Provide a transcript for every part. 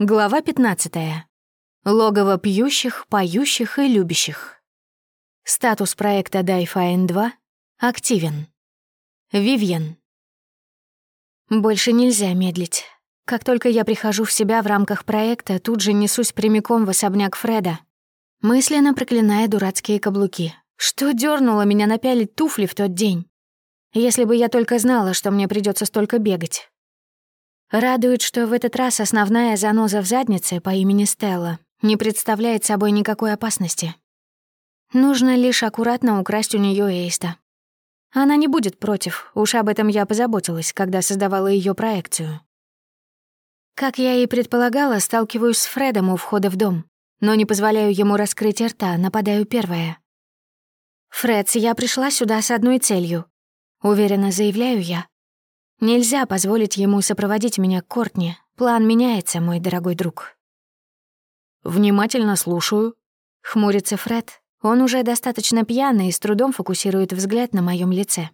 Глава 15. Логово пьющих, поющих и любящих. Статус проекта Дайфайн 2 активен. Вивьен. Больше нельзя медлить. Как только я прихожу в себя в рамках проекта, тут же несусь прямиком в особняк Фреда, мысленно проклиная дурацкие каблуки. Что дернуло меня напялить туфли в тот день? Если бы я только знала, что мне придется столько бегать. Радует, что в этот раз основная заноза в заднице по имени Стелла не представляет собой никакой опасности. Нужно лишь аккуратно украсть у нее Эйста. Она не будет против, уж об этом я позаботилась, когда создавала ее проекцию. Как я и предполагала, сталкиваюсь с Фредом у входа в дом, но не позволяю ему раскрыть рта, нападаю первая. «Фредс, я пришла сюда с одной целью», — уверенно заявляю я, Нельзя позволить ему сопроводить меня к Кортни. План меняется, мой дорогой друг. «Внимательно слушаю», — хмурится Фред. Он уже достаточно пьяный и с трудом фокусирует взгляд на моем лице.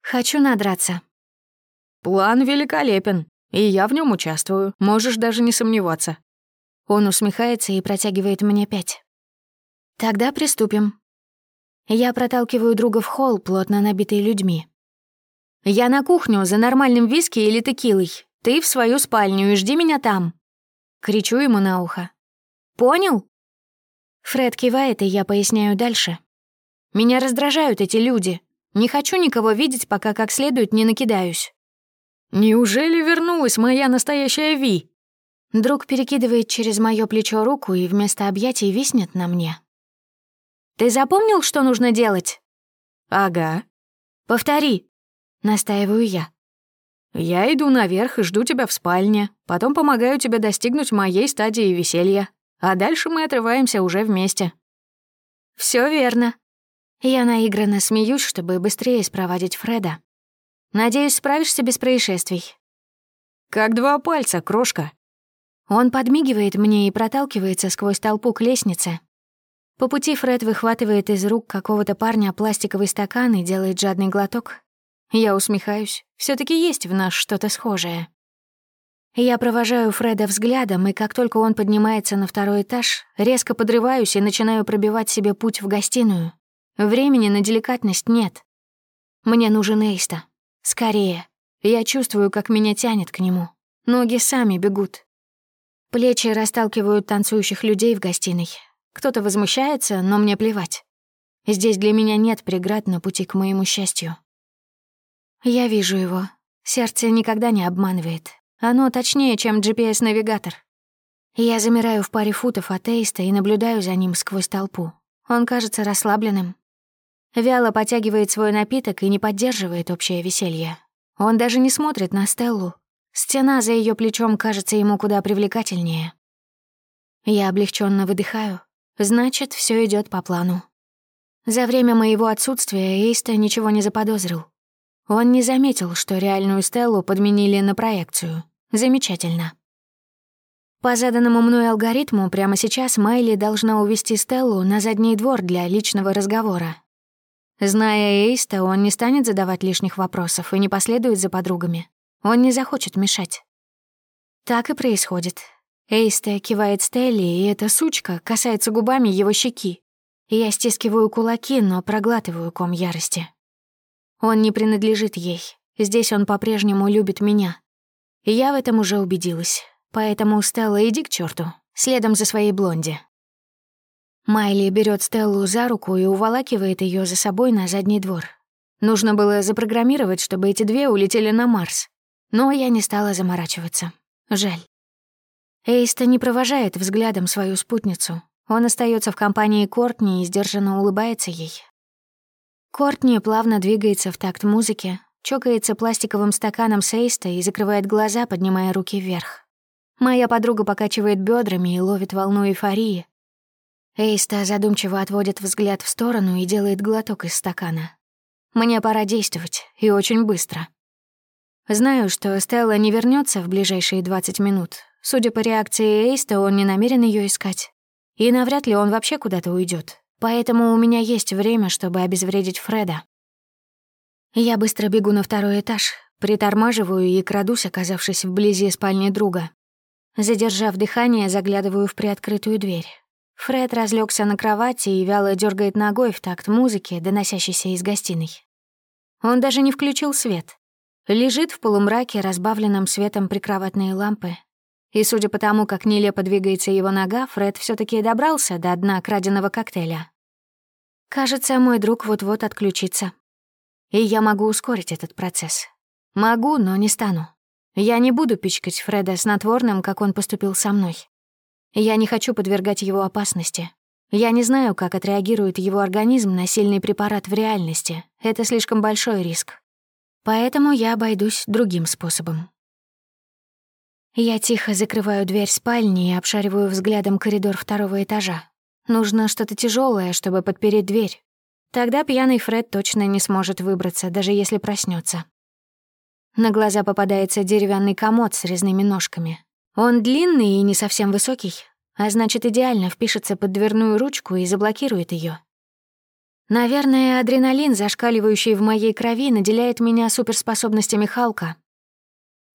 «Хочу надраться». «План великолепен, и я в нем участвую, можешь даже не сомневаться». Он усмехается и протягивает мне пять. «Тогда приступим». Я проталкиваю друга в холл, плотно набитый людьми. Я на кухню за нормальным виски или текилой. Ты в свою спальню и жди меня там. Кричу ему на ухо. Понял? Фред кивает, и я поясняю дальше. Меня раздражают эти люди. Не хочу никого видеть, пока как следует не накидаюсь. Неужели вернулась моя настоящая Ви? Друг перекидывает через моё плечо руку и вместо объятий виснет на мне. «Ты запомнил, что нужно делать?» «Ага». «Повтори». Настаиваю я. «Я иду наверх и жду тебя в спальне, потом помогаю тебе достигнуть моей стадии веселья, а дальше мы отрываемся уже вместе». Все верно». Я наигранно смеюсь, чтобы быстрее спровадить Фреда. «Надеюсь, справишься без происшествий». «Как два пальца, крошка». Он подмигивает мне и проталкивается сквозь толпу к лестнице. По пути Фред выхватывает из рук какого-то парня пластиковый стакан и делает жадный глоток, я усмехаюсь. все таки есть в нас что-то схожее. Я провожаю Фреда взглядом, и как только он поднимается на второй этаж, резко подрываюсь и начинаю пробивать себе путь в гостиную. Времени на деликатность нет. Мне нужен Эйста. Скорее. Я чувствую, как меня тянет к нему. Ноги сами бегут. Плечи расталкивают танцующих людей в гостиной. Кто-то возмущается, но мне плевать. Здесь для меня нет преград на пути к моему счастью. Я вижу его. Сердце никогда не обманывает. Оно точнее, чем GPS-навигатор. Я замираю в паре футов от Эйста и наблюдаю за ним сквозь толпу. Он кажется расслабленным. Вяло потягивает свой напиток и не поддерживает общее веселье. Он даже не смотрит на Стеллу. Стена за ее плечом кажется ему куда привлекательнее. Я облегченно выдыхаю. Значит, все идет по плану. За время моего отсутствия Эйста ничего не заподозрил. Он не заметил, что реальную Стеллу подменили на проекцию. Замечательно. По заданному мной алгоритму, прямо сейчас Майли должна увести Стеллу на задний двор для личного разговора. Зная Эйста, он не станет задавать лишних вопросов и не последует за подругами. Он не захочет мешать. Так и происходит. Эйста кивает Стелли, и эта сучка касается губами его щеки. Я стискиваю кулаки, но проглатываю ком ярости. Он не принадлежит ей. Здесь он по-прежнему любит меня. И я в этом уже убедилась. Поэтому, Стелла, иди к черту, следом за своей блонди. Майли берет Стеллу за руку и уволакивает ее за собой на задний двор. Нужно было запрограммировать, чтобы эти две улетели на Марс. Но я не стала заморачиваться. Жаль. Эйста не провожает взглядом свою спутницу. Он остается в компании Кортни и сдержанно улыбается ей, Кортни плавно двигается в такт музыки, чокается пластиковым стаканом сейста и закрывает глаза, поднимая руки вверх. Моя подруга покачивает бедрами и ловит волну эйфории. Эйста задумчиво отводит взгляд в сторону и делает глоток из стакана. Мне пора действовать, и очень быстро. Знаю, что Стелла не вернется в ближайшие 20 минут. Судя по реакции Эйста, он не намерен ее искать. И навряд ли он вообще куда-то уйдет. Поэтому у меня есть время, чтобы обезвредить Фреда. Я быстро бегу на второй этаж, притормаживаю и крадусь, оказавшись вблизи спальни друга. Задержав дыхание, заглядываю в приоткрытую дверь. Фред разлегся на кровати и вяло дергает ногой в такт музыки, доносящейся из гостиной. Он даже не включил свет. Лежит в полумраке, разбавленном светом прикроватные лампы. И судя по тому, как нелепо двигается его нога, Фред все таки добрался до дна краденого коктейля. Кажется, мой друг вот-вот отключится. И я могу ускорить этот процесс. Могу, но не стану. Я не буду пичкать Фреда снотворным, как он поступил со мной. Я не хочу подвергать его опасности. Я не знаю, как отреагирует его организм на сильный препарат в реальности. Это слишком большой риск. Поэтому я обойдусь другим способом. Я тихо закрываю дверь спальни и обшариваю взглядом коридор второго этажа. Нужно что-то тяжелое, чтобы подпереть дверь. Тогда пьяный Фред точно не сможет выбраться, даже если проснется. На глаза попадается деревянный комод с резными ножками. Он длинный и не совсем высокий, а значит, идеально впишется под дверную ручку и заблокирует ее. Наверное, адреналин, зашкаливающий в моей крови, наделяет меня суперспособностями Халка.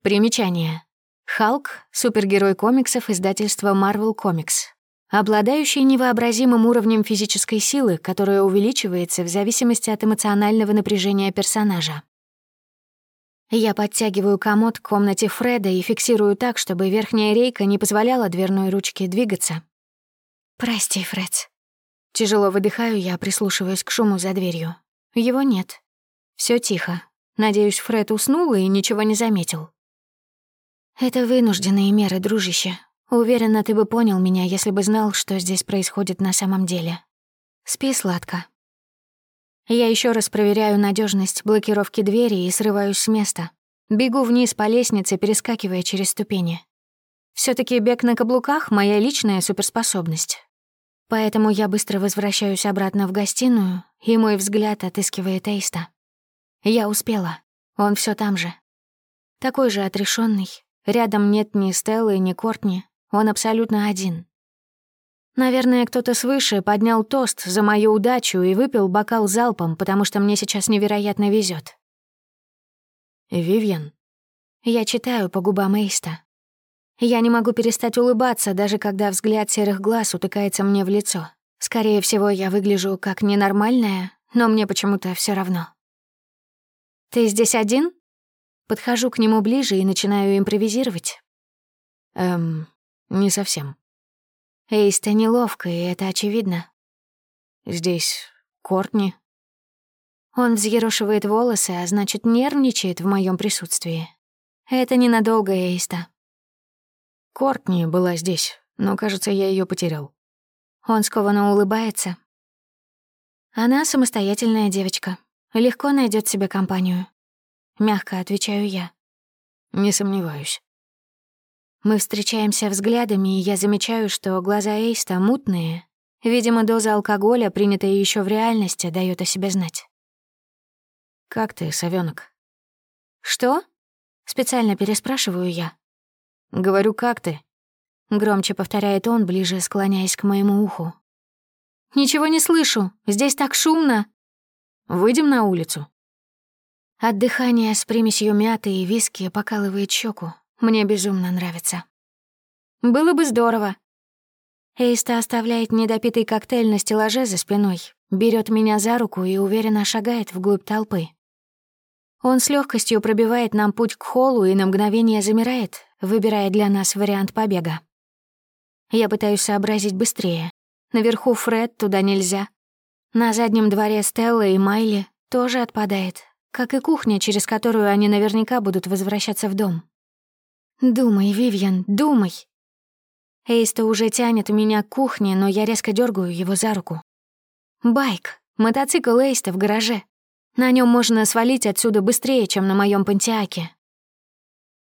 Примечание. Халк — супергерой комиксов издательства Marvel Comics, обладающий невообразимым уровнем физической силы, которая увеличивается в зависимости от эмоционального напряжения персонажа. Я подтягиваю комод к комнате Фреда и фиксирую так, чтобы верхняя рейка не позволяла дверной ручке двигаться. «Прости, Фред». Тяжело выдыхаю я, прислушиваясь к шуму за дверью. Его нет. Все тихо. Надеюсь, Фред уснул и ничего не заметил. «Это вынужденные меры, дружище. Уверена, ты бы понял меня, если бы знал, что здесь происходит на самом деле. Спи сладко». Я еще раз проверяю надежность блокировки двери и срываюсь с места. Бегу вниз по лестнице, перескакивая через ступени. все таки бег на каблуках — моя личная суперспособность. Поэтому я быстро возвращаюсь обратно в гостиную, и мой взгляд отыскивает Эйста. Я успела. Он все там же. Такой же отрешенный. Рядом нет ни Стеллы, ни Кортни. Он абсолютно один. Наверное, кто-то свыше поднял тост за мою удачу и выпил бокал залпом, потому что мне сейчас невероятно везет. «Вивьен». Я читаю по губам Эйста. Я не могу перестать улыбаться, даже когда взгляд серых глаз утыкается мне в лицо. Скорее всего, я выгляжу как ненормальная, но мне почему-то все равно. «Ты здесь один?» Подхожу к нему ближе и начинаю импровизировать. «Эм, не совсем». Эйста неловко, и это очевидно. Здесь Кортни. Он взъерошивает волосы, а значит, нервничает в моем присутствии. Это ненадолго, Эйста. Кортни была здесь, но, кажется, я ее потерял. Он скованно улыбается. Она самостоятельная девочка. Легко найдет себе компанию. Мягко отвечаю я. Не сомневаюсь. Мы встречаемся взглядами, и я замечаю, что глаза Эйста мутные. Видимо, доза алкоголя, принятая еще в реальности, дает о себе знать. «Как ты, совёнок?» «Что?» — специально переспрашиваю я. «Говорю, как ты?» — громче повторяет он, ближе склоняясь к моему уху. «Ничего не слышу. Здесь так шумно». «Выйдем на улицу». От дыхания с примесью мяты и виски покалывает щеку. Мне безумно нравится. Было бы здорово. Эйста оставляет недопитый коктейль на стеллаже за спиной, берет меня за руку и уверенно шагает вглубь толпы. Он с легкостью пробивает нам путь к холлу и на мгновение замирает, выбирая для нас вариант побега. Я пытаюсь сообразить быстрее. Наверху Фред, туда нельзя. На заднем дворе Стелла и Майли тоже отпадает, как и кухня, через которую они наверняка будут возвращаться в дом. «Думай, Вивьен, думай!» Эйста уже тянет меня к кухне, но я резко дергаю его за руку. «Байк, мотоцикл Эйста в гараже. На нем можно свалить отсюда быстрее, чем на моем пантиаке».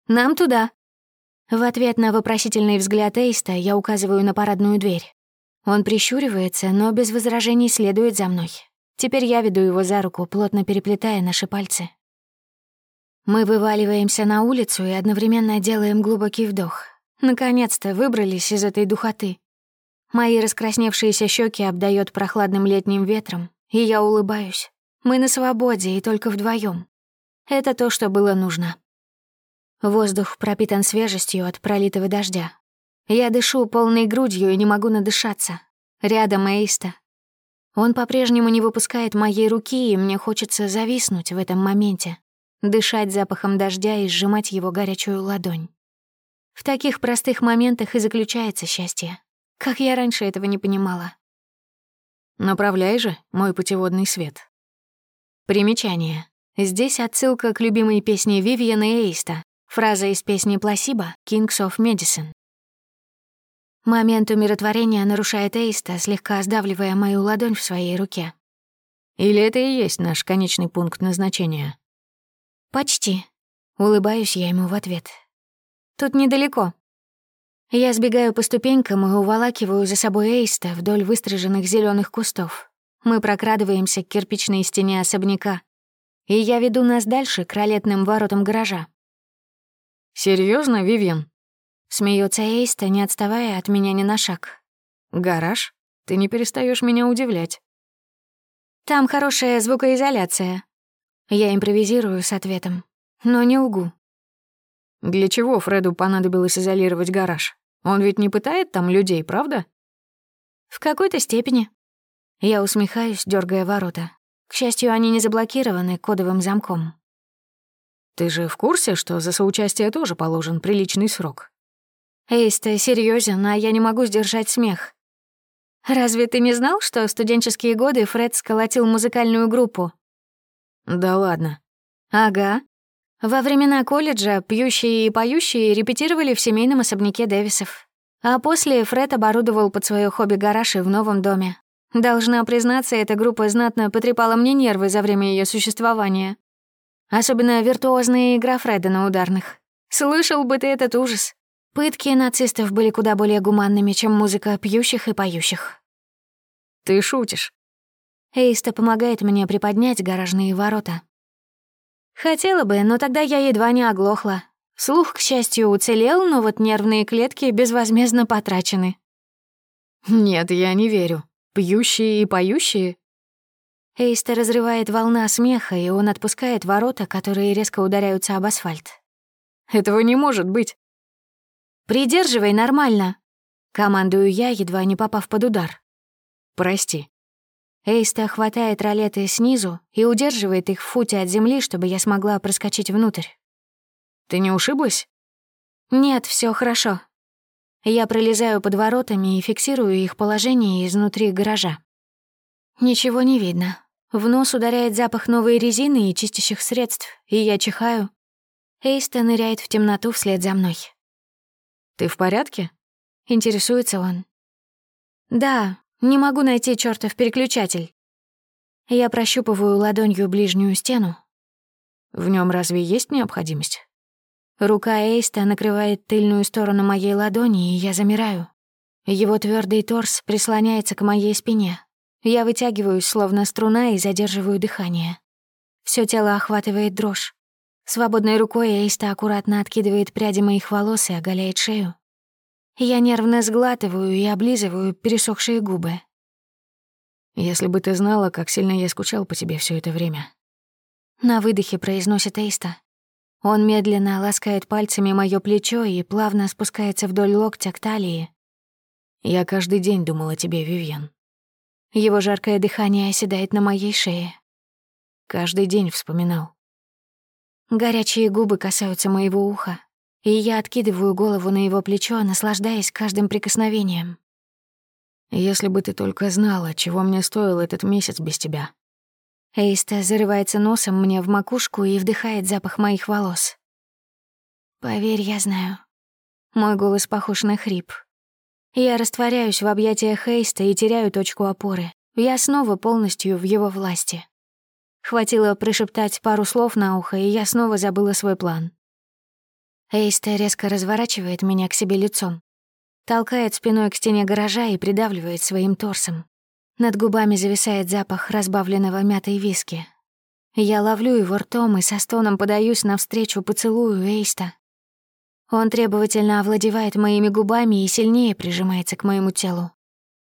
«Нам туда!» В ответ на вопросительный взгляд Эйста я указываю на парадную дверь. Он прищуривается, но без возражений следует за мной. Теперь я веду его за руку, плотно переплетая наши пальцы. Мы вываливаемся на улицу и одновременно делаем глубокий вдох. Наконец-то выбрались из этой духоты. Мои раскрасневшиеся щеки обдает прохладным летним ветром, и я улыбаюсь. Мы на свободе и только вдвоем. Это то, что было нужно. Воздух пропитан свежестью от пролитого дождя. Я дышу полной грудью и не могу надышаться. Рядом Эйста. Он по-прежнему не выпускает моей руки, и мне хочется зависнуть в этом моменте, дышать запахом дождя и сжимать его горячую ладонь. В таких простых моментах и заключается счастье. Как я раньше этого не понимала. Направляй же, мой путеводный свет. Примечание. Здесь отсылка к любимой песне Вивиана Эйста, фраза из песни Пласиба «Kings of Medicine». Момент умиротворения нарушает Эйста, слегка сдавливая мою ладонь в своей руке. Или это и есть наш конечный пункт назначения? Почти. Улыбаюсь я ему в ответ. Тут недалеко. Я сбегаю по ступенькам и уволакиваю за собой Эйста вдоль выстриженных зеленых кустов. Мы прокрадываемся к кирпичной стене особняка, и я веду нас дальше к ролетным воротам гаража. Серьезно, Вивьен? Смеется Эйста, не отставая от меня ни на шаг. «Гараж? Ты не перестаешь меня удивлять». «Там хорошая звукоизоляция». Я импровизирую с ответом, но не лгу. Для чего Фреду понадобилось изолировать гараж? Он ведь не пытает там людей, правда? В какой-то степени. Я усмехаюсь, дергая ворота. К счастью, они не заблокированы кодовым замком. Ты же в курсе, что за соучастие тоже положен приличный срок? Эйс, ты серьёзен, а я не могу сдержать смех. Разве ты не знал, что в студенческие годы Фред сколотил музыкальную группу? Да ладно. Ага. Во времена колледжа пьющие и поющие репетировали в семейном особняке Дэвисов. А после Фред оборудовал под свое хобби гараж и в новом доме. Должна признаться, эта группа знатно потрепала мне нервы за время ее существования. Особенно виртуозная игра Фреда на ударных. Слышал бы ты этот ужас. Пытки нацистов были куда более гуманными, чем музыка пьющих и поющих. Ты шутишь. Эйста помогает мне приподнять гаражные ворота. Хотела бы, но тогда я едва не оглохла. Слух, к счастью, уцелел, но вот нервные клетки безвозмездно потрачены. Нет, я не верю. Пьющие и поющие? Эйста разрывает волна смеха, и он отпускает ворота, которые резко ударяются об асфальт. Этого не может быть. «Придерживай нормально!» Командую я, едва не попав под удар. «Прости». Эйста хватает ролеты снизу и удерживает их в футе от земли, чтобы я смогла проскочить внутрь. «Ты не ушиблась?» «Нет, все хорошо». Я пролезаю под воротами и фиксирую их положение изнутри гаража. Ничего не видно. В нос ударяет запах новой резины и чистящих средств, и я чихаю. Эйста ныряет в темноту вслед за мной. «Ты в порядке?» — интересуется он. «Да, не могу найти чёртов переключатель». Я прощупываю ладонью ближнюю стену. В нем разве есть необходимость? Рука Эйста накрывает тыльную сторону моей ладони, и я замираю. Его твердый торс прислоняется к моей спине. Я вытягиваюсь, словно струна, и задерживаю дыхание. Все тело охватывает дрожь. Свободной рукой Эйста аккуратно откидывает пряди моих волос и оголяет шею. Я нервно сглатываю и облизываю пересохшие губы. «Если бы ты знала, как сильно я скучал по тебе все это время». На выдохе произносит Эйста. Он медленно ласкает пальцами моё плечо и плавно спускается вдоль локтя к талии. «Я каждый день думал о тебе, Вивьен». Его жаркое дыхание оседает на моей шее. Каждый день вспоминал. Горячие губы касаются моего уха, и я откидываю голову на его плечо, наслаждаясь каждым прикосновением. «Если бы ты только знала, чего мне стоил этот месяц без тебя». Эйста зарывается носом мне в макушку и вдыхает запах моих волос. «Поверь, я знаю». Мой голос похож на хрип. Я растворяюсь в объятиях Эйста и теряю точку опоры. Я снова полностью в его власти. Хватило прошептать пару слов на ухо, и я снова забыла свой план. Эйста резко разворачивает меня к себе лицом. Толкает спиной к стене гаража и придавливает своим торсом. Над губами зависает запах разбавленного мятой виски. Я ловлю его ртом и со стоном подаюсь навстречу поцелую Эйста. Он требовательно овладевает моими губами и сильнее прижимается к моему телу.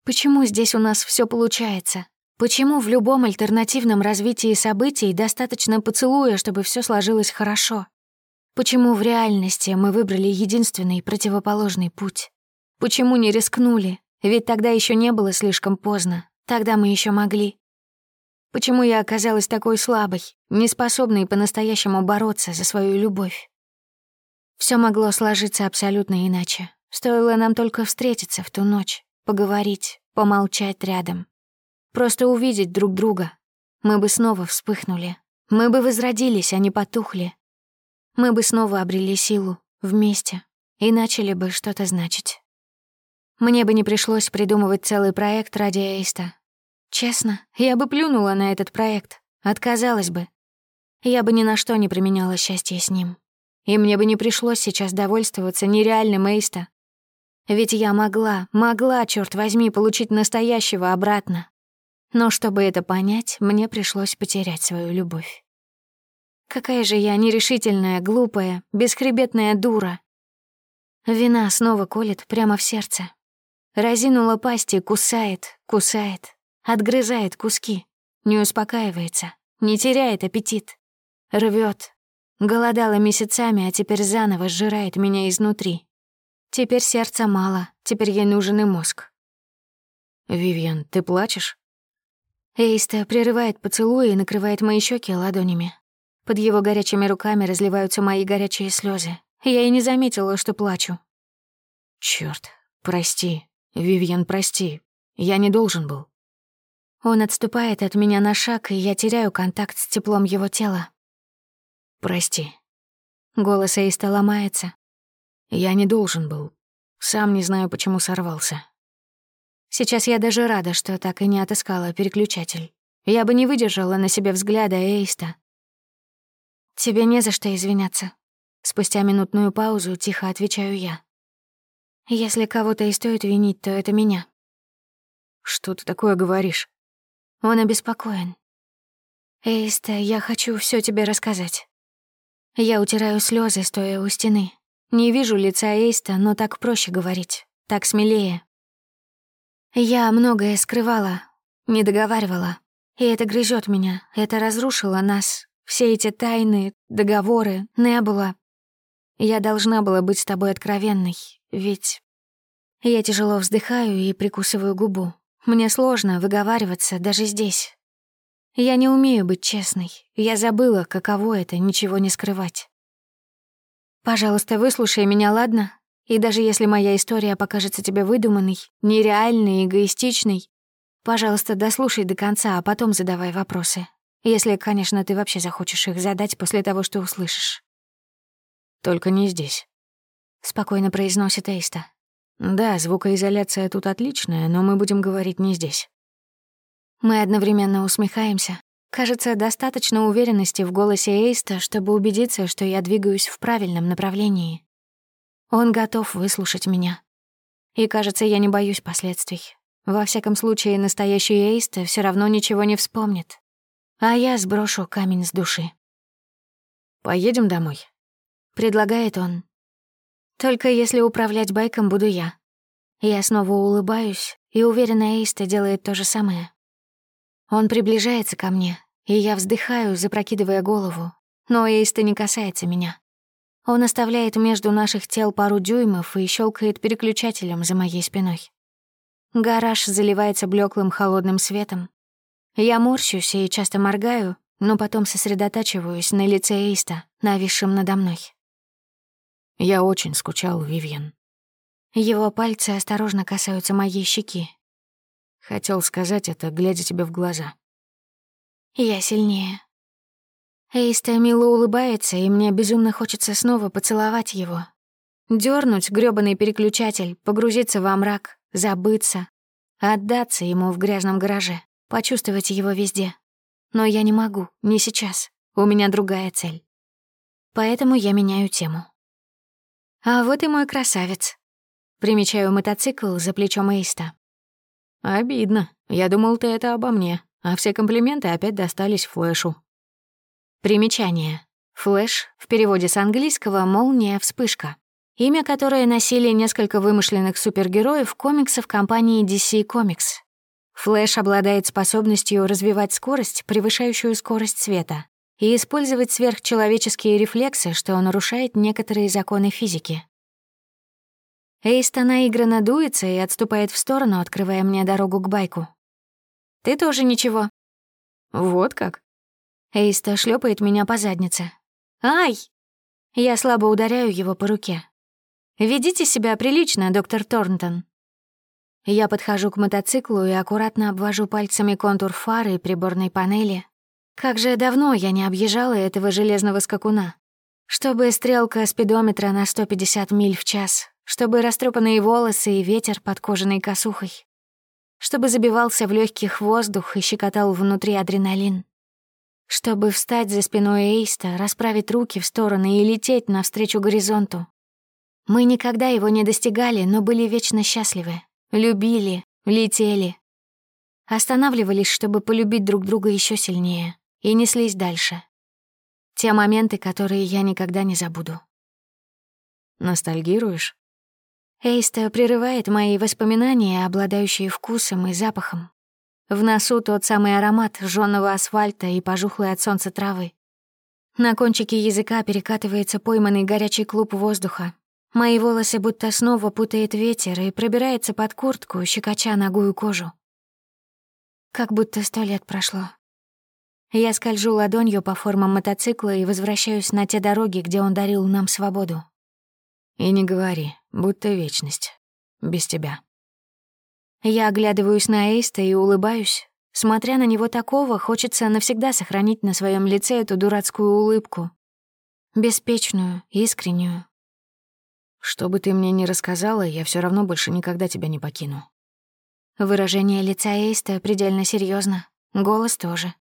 Почему здесь у нас все получается? Почему в любом альтернативном развитии событий достаточно поцелуя, чтобы все сложилось хорошо? Почему в реальности мы выбрали единственный противоположный путь? Почему не рискнули? Ведь тогда еще не было слишком поздно. Тогда мы еще могли. Почему я оказалась такой слабой, неспособной по-настоящему бороться за свою любовь? Все могло сложиться абсолютно иначе. Стоило нам только встретиться в ту ночь, поговорить, помолчать рядом. Просто увидеть друг друга. Мы бы снова вспыхнули. Мы бы возродились, а не потухли. Мы бы снова обрели силу, вместе, и начали бы что-то значить. Мне бы не пришлось придумывать целый проект ради Эйста, Честно, я бы плюнула на этот проект, отказалась бы. Я бы ни на что не применяла счастье с ним. И мне бы не пришлось сейчас довольствоваться нереальным Эйста. Ведь я могла, могла, черт возьми, получить настоящего обратно. Но чтобы это понять, мне пришлось потерять свою любовь. Какая же я нерешительная, глупая, бесхребетная дура. Вина снова колет прямо в сердце. Разинула пасть и кусает, кусает, Отгрызает куски, не успокаивается, не теряет аппетит. Рвет. Голодала месяцами, а теперь заново сжирает меня изнутри. Теперь сердца мало, теперь ей нужен и мозг. «Вивьен, ты плачешь?» Эйста прерывает поцелуи и накрывает мои щеки ладонями. Под его горячими руками разливаются мои горячие слезы. Я и не заметила, что плачу. Черт, прости, Вивьен, прости. Я не должен был. Он отступает от меня на шаг, и я теряю контакт с теплом его тела. «Прости». Голос Эйста ломается. «Я не должен был. Сам не знаю, почему сорвался». Сейчас я даже рада, что так и не отыскала переключатель. Я бы не выдержала на себе взгляда Эйста. «Тебе не за что извиняться». Спустя минутную паузу тихо отвечаю я. «Если кого-то и стоит винить, то это меня». «Что ты такое говоришь?» Он обеспокоен. «Эйста, я хочу все тебе рассказать». Я утираю слезы, стоя у стены. Не вижу лица Эйста, но так проще говорить, так смелее. Я многое скрывала, не договаривала, и это грызет меня, это разрушило нас. Все эти тайны, договоры, Небула. Я должна была быть с тобой откровенной, ведь... Я тяжело вздыхаю и прикусываю губу. Мне сложно выговариваться даже здесь. Я не умею быть честной. Я забыла, каково это — ничего не скрывать. Пожалуйста, выслушай меня, ладно? И даже если моя история покажется тебе выдуманной, нереальной, эгоистичной, пожалуйста, дослушай до конца, а потом задавай вопросы. Если, конечно, ты вообще захочешь их задать после того, что услышишь. «Только не здесь», — спокойно произносит Эйста. Да, звукоизоляция тут отличная, но мы будем говорить не здесь. Мы одновременно усмехаемся. Кажется, достаточно уверенности в голосе Эйста, чтобы убедиться, что я двигаюсь в правильном направлении. Он готов выслушать меня. И, кажется, я не боюсь последствий. Во всяком случае, настоящий Эйста все равно ничего не вспомнит. А я сброшу камень с души. «Поедем домой», — предлагает он, только если управлять байком буду я. Я снова улыбаюсь, и уверена, Эйста делает то же самое. Он приближается ко мне, и я вздыхаю, запрокидывая голову. Но Эйста не касается меня. Он оставляет между наших тел пару дюймов и щелкает переключателем за моей спиной. Гараж заливается блеклым холодным светом. Я морщусь и часто моргаю, но потом сосредотачиваюсь на лице Эйста, нависшем надо мной. Я очень скучал, Вивьен. Его пальцы осторожно касаются моей щеки. Хотел сказать это, глядя тебе в глаза. Я сильнее. Эйста мило улыбается, и мне безумно хочется снова поцеловать его. дернуть грёбаный переключатель, погрузиться во мрак, забыться, отдаться ему в грязном гараже, почувствовать его везде. Но я не могу, не сейчас. У меня другая цель. Поэтому я меняю тему. А вот и мой красавец. Примечаю мотоцикл за плечом Эйста. Обидно. Я думал, ты это обо мне, а все комплименты опять достались Флэшу. Примечание. Флэш в переводе с английского «молния, вспышка». Имя, которое носили несколько вымышленных супергероев комиксов компании DC Comics. Флэш обладает способностью развивать скорость, превышающую скорость света и использовать сверхчеловеческие рефлексы, что нарушает некоторые законы физики. Эйста наигранно дуется и отступает в сторону, открывая мне дорогу к байку. «Ты тоже ничего». «Вот как?» Эйста шлепает меня по заднице. «Ай!» Я слабо ударяю его по руке. «Ведите себя прилично, доктор Торнтон». Я подхожу к мотоциклу и аккуратно обвожу пальцами контур фары и приборной панели. Как же давно я не объезжала этого железного скакуна. Чтобы стрелка спидометра на 150 миль в час, чтобы растрепанные волосы и ветер под кожаной косухой, чтобы забивался в легких воздух и щекотал внутри адреналин, чтобы встать за спиной Эйста, расправить руки в стороны и лететь навстречу горизонту. Мы никогда его не достигали, но были вечно счастливы, любили, летели. Останавливались, чтобы полюбить друг друга еще сильнее, и неслись дальше. Те моменты, которые я никогда не забуду. Ностальгируешь? Эйста прерывает мои воспоминания, обладающие вкусом и запахом. В носу тот самый аромат жжёного асфальта и пожухлой от солнца травы. На кончике языка перекатывается пойманный горячий клуб воздуха. Мои волосы будто снова путает ветер и пробирается под куртку, щекоча ногую кожу. Как будто сто лет прошло. Я скольжу ладонью по формам мотоцикла и возвращаюсь на те дороги, где он дарил нам свободу. И не говори, будто вечность. Без тебя. Я оглядываюсь на Эйста и улыбаюсь. Смотря на него такого, хочется навсегда сохранить на своем лице эту дурацкую улыбку. Беспечную, искреннюю. Что бы ты мне ни рассказала, я все равно больше никогда тебя не покину. Выражение лица Эйста предельно серьезно, голос тоже.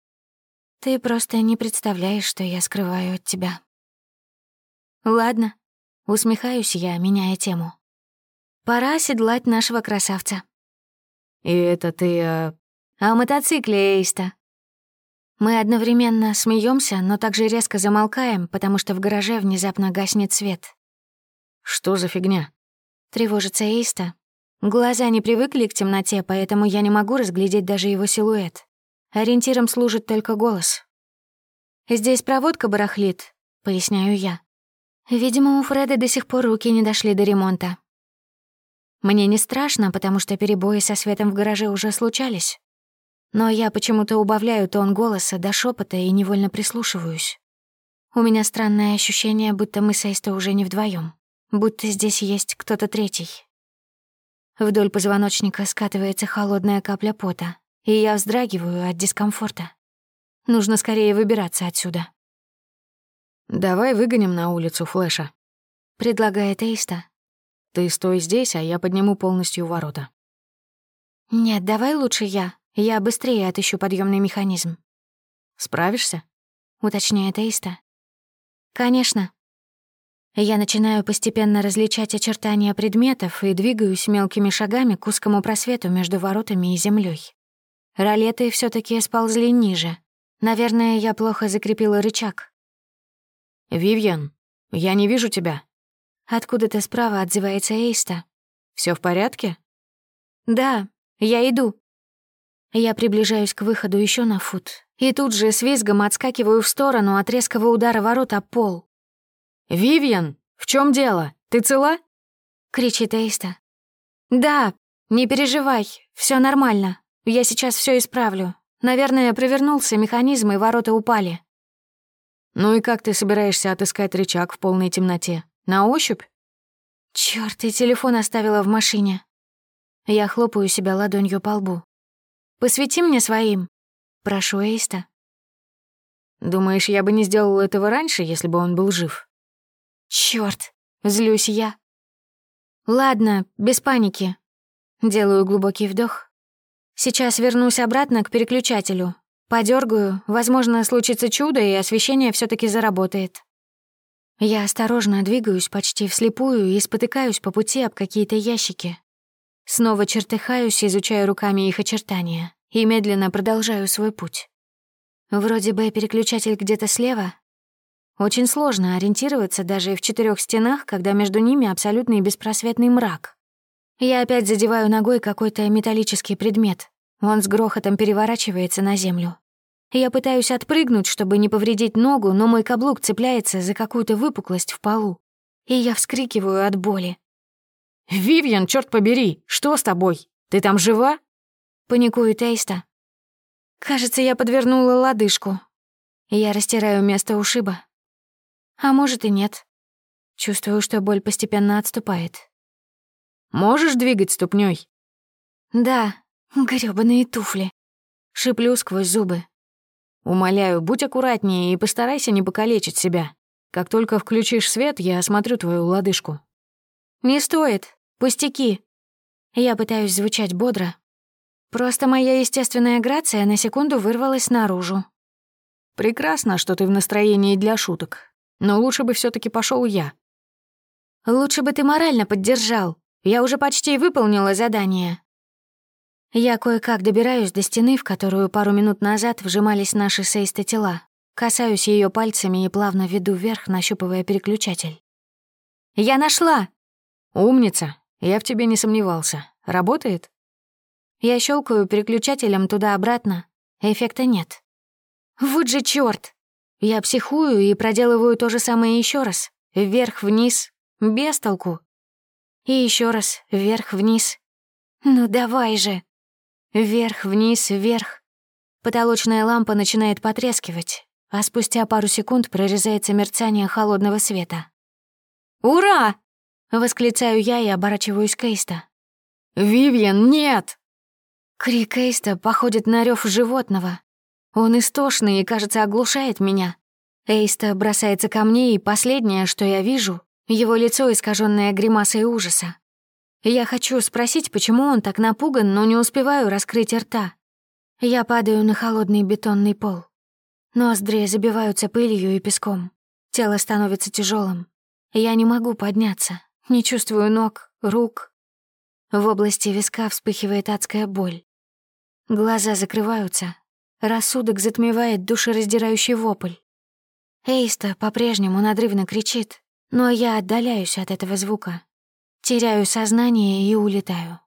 Ты просто не представляешь, что я скрываю от тебя. Ладно, усмехаюсь я, меняя тему. Пора оседлать нашего красавца. И это ты... Э... О мотоцикле Эйста. Мы одновременно смеемся, но также резко замолкаем, потому что в гараже внезапно гаснет свет. Что за фигня? Тревожится Эйста. Глаза не привыкли к темноте, поэтому я не могу разглядеть даже его силуэт. Ориентиром служит только голос. «Здесь проводка барахлит», — поясняю я. Видимо, у Фреда до сих пор руки не дошли до ремонта. Мне не страшно, потому что перебои со светом в гараже уже случались. Но я почему-то убавляю тон голоса до шепота и невольно прислушиваюсь. У меня странное ощущение, будто мы с Эйсто уже не вдвоем, будто здесь есть кто-то третий. Вдоль позвоночника скатывается холодная капля пота, и я вздрагиваю от дискомфорта. Нужно скорее выбираться отсюда. «Давай выгоним на улицу Флэша», — предлагает Эйста. «Ты стой здесь, а я подниму полностью ворота». «Нет, давай лучше я. Я быстрее отыщу подъемный механизм». «Справишься?» — уточняет Эйста. «Конечно». Я начинаю постепенно различать очертания предметов и двигаюсь мелкими шагами к узкому просвету между воротами и землей. Ролеты все таки сползли ниже. Наверное, я плохо закрепила рычаг. «Вивьен, я не вижу тебя». Откуда-то справа отзывается Эйста. Все в порядке?» «Да, я иду». Я приближаюсь к выходу еще на фут, и тут же с визгом отскакиваю в сторону от резкого удара ворот о пол. «Вивьен, в чем дело? Ты цела?» — кричит Эйста. «Да, не переживай, все нормально. Я сейчас все исправлю. Наверное, провернулся механизм, и ворота упали. Ну и как ты собираешься отыскать рычаг в полной темноте? На ощупь? Чёрт, и телефон оставила в машине. Я хлопаю себя ладонью по лбу. «Посвети мне своим», — прошу Эйста. «Думаешь, я бы не сделал этого раньше, если бы он был жив?» Чёрт, злюсь я. «Ладно, без паники». Делаю глубокий вдох, Сейчас вернусь обратно к переключателю. Подергаю, возможно, случится чудо, и освещение все таки заработает. Я осторожно двигаюсь почти вслепую и спотыкаюсь по пути об какие-то ящики. Снова чертыхаюсь, изучаю руками их очертания, и медленно продолжаю свой путь. Вроде бы переключатель где-то слева. Очень сложно ориентироваться даже в четырех стенах, когда между ними абсолютный беспросветный мрак. Я опять задеваю ногой какой-то металлический предмет. Он с грохотом переворачивается на землю. Я пытаюсь отпрыгнуть, чтобы не повредить ногу, но мой каблук цепляется за какую-то выпуклость в полу. И я вскрикиваю от боли. «Вивьен, черт побери, что с тобой? Ты там жива?» Паникует Эйста. Кажется, я подвернула лодыжку. Я растираю место ушиба. А может и нет. Чувствую, что боль постепенно отступает. «Можешь двигать ступней? «Да, грёбаные туфли». Шиплю сквозь зубы. «Умоляю, будь аккуратнее и постарайся не покалечить себя. Как только включишь свет, я осмотрю твою лодыжку». «Не стоит. Пустяки». Я пытаюсь звучать бодро. Просто моя естественная грация на секунду вырвалась наружу. «Прекрасно, что ты в настроении для шуток. Но лучше бы все таки пошел я». «Лучше бы ты морально поддержал. Я уже почти выполнила задание». Я кое-как добираюсь до стены, в которую пару минут назад вжимались наши сейсты тела. Касаюсь ее пальцами и плавно веду вверх, нащупывая переключатель. «Я нашла!» «Умница! Я в тебе не сомневался. Работает?» Я щелкаю переключателем туда-обратно. Эффекта нет. Вот же чёрт! Я психую и проделываю то же самое еще раз. Вверх-вниз, без толку. И еще раз, вверх-вниз. Ну давай же. Вверх-вниз, вверх. Потолочная лампа начинает потрескивать, а спустя пару секунд прорезается мерцание холодного света. «Ура!» — восклицаю я и оборачиваюсь к Эйста. «Вивьен, нет!» Крик Эйста походит на рев животного. Он истошный и, кажется, оглушает меня. Эйста бросается ко мне, и последнее, что я вижу, его лицо, искаженное гримасой ужаса. Я хочу спросить, почему он так напуган, но не успеваю раскрыть рта. Я падаю на холодный бетонный пол. Ноздри забиваются пылью и песком. Тело становится тяжелым. Я не могу подняться, не чувствую ног, рук. В области виска вспыхивает адская боль. Глаза закрываются. Рассудок затмевает душераздирающий вопль. Эйста по-прежнему надрывно кричит, но я отдаляюсь от этого звука, теряю сознание и улетаю.